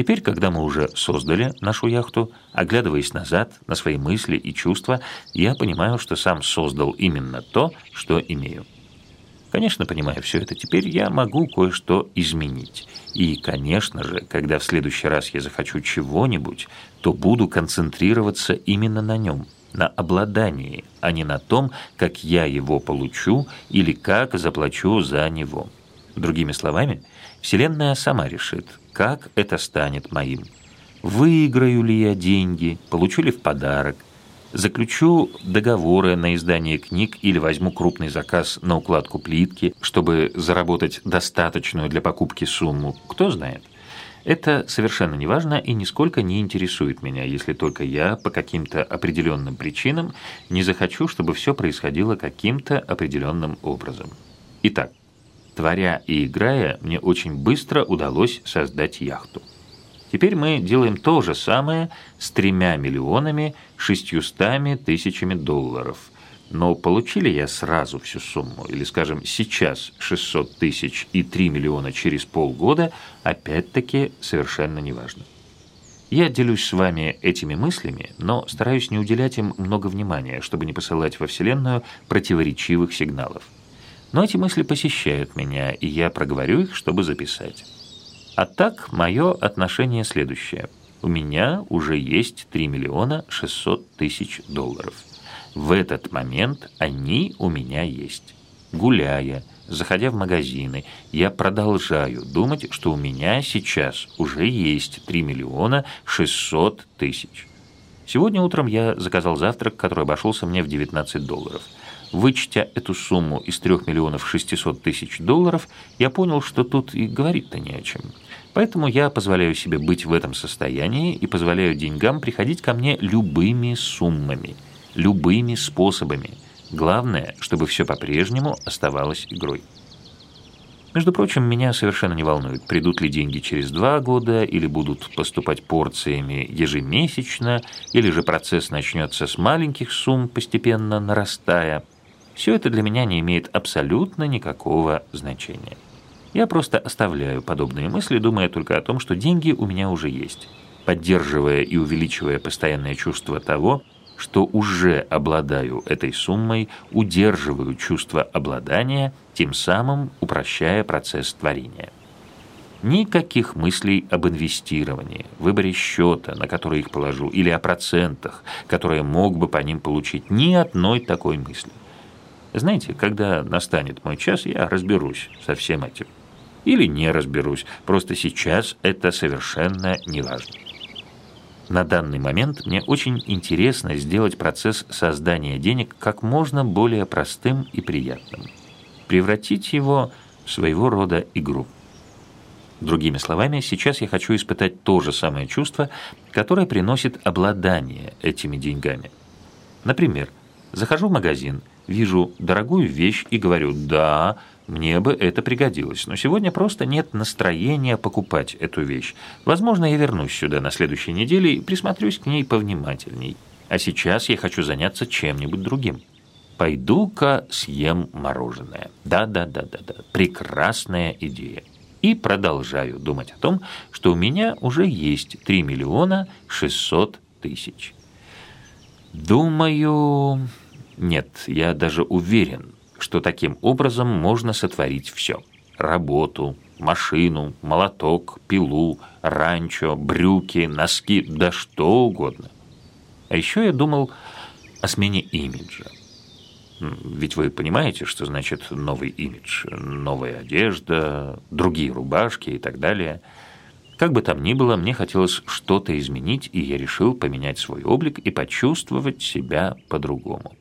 Теперь, когда мы уже создали нашу яхту, оглядываясь назад на свои мысли и чувства, я понимаю, что сам создал именно то, что имею. Конечно, понимая все это теперь, я могу кое-что изменить. И, конечно же, когда в следующий раз я захочу чего-нибудь, то буду концентрироваться именно на нем, на обладании, а не на том, как я его получу или как заплачу за него. Другими словами, Вселенная сама решит, как это станет моим. Выиграю ли я деньги, получу ли в подарок, заключу договоры на издание книг или возьму крупный заказ на укладку плитки, чтобы заработать достаточную для покупки сумму, кто знает. Это совершенно не важно и нисколько не интересует меня, если только я по каким-то определенным причинам не захочу, чтобы все происходило каким-то определенным образом. Итак, творя и играя, мне очень быстро удалось создать яхту. Теперь мы делаем то же самое с тремя миллионами шестьюстами тысячами долларов. Но получили я сразу всю сумму, или, скажем, сейчас 600 тысяч и 3 миллиона через полгода, опять-таки совершенно неважно. Я делюсь с вами этими мыслями, но стараюсь не уделять им много внимания, чтобы не посылать во Вселенную противоречивых сигналов. Но эти мысли посещают меня, и я проговорю их, чтобы записать. А так, мое отношение следующее. У меня уже есть 3 миллиона 600 тысяч долларов. В этот момент они у меня есть. Гуляя, заходя в магазины, я продолжаю думать, что у меня сейчас уже есть 3 миллиона 600 тысяч. Сегодня утром я заказал завтрак, который обошелся мне в 19 долларов – Вычтя эту сумму из 3 миллионов 600 тысяч долларов, я понял, что тут и говорить-то не о чем. Поэтому я позволяю себе быть в этом состоянии и позволяю деньгам приходить ко мне любыми суммами, любыми способами. Главное, чтобы все по-прежнему оставалось игрой. Между прочим, меня совершенно не волнует, придут ли деньги через два года, или будут поступать порциями ежемесячно, или же процесс начнется с маленьких сумм, постепенно нарастая – все это для меня не имеет абсолютно никакого значения. Я просто оставляю подобные мысли, думая только о том, что деньги у меня уже есть, поддерживая и увеличивая постоянное чувство того, что уже обладаю этой суммой, удерживаю чувство обладания, тем самым упрощая процесс творения. Никаких мыслей об инвестировании, выборе счета, на который их положу, или о процентах, которые мог бы по ним получить, ни одной такой мысли. Знаете, когда настанет мой час, я разберусь со всем этим. Или не разберусь, просто сейчас это совершенно не важно. На данный момент мне очень интересно сделать процесс создания денег как можно более простым и приятным. Превратить его в своего рода игру. Другими словами, сейчас я хочу испытать то же самое чувство, которое приносит обладание этими деньгами. Например, захожу в магазин – вижу дорогую вещь и говорю «да, мне бы это пригодилось, но сегодня просто нет настроения покупать эту вещь. Возможно, я вернусь сюда на следующей неделе и присмотрюсь к ней повнимательней. А сейчас я хочу заняться чем-нибудь другим. Пойду-ка съем мороженое. Да-да-да-да-да, прекрасная идея. И продолжаю думать о том, что у меня уже есть 3 миллиона 600 тысяч. Думаю, нет, я даже уверен, что таким образом можно сотворить все. Работу, машину, молоток, пилу, ранчо, брюки, носки, да что угодно. А еще я думал о смене имиджа. Ведь вы понимаете, что значит новый имидж, новая одежда, другие рубашки и так далее. Как бы там ни было, мне хотелось что-то изменить, и я решил поменять свой облик и почувствовать себя по-другому.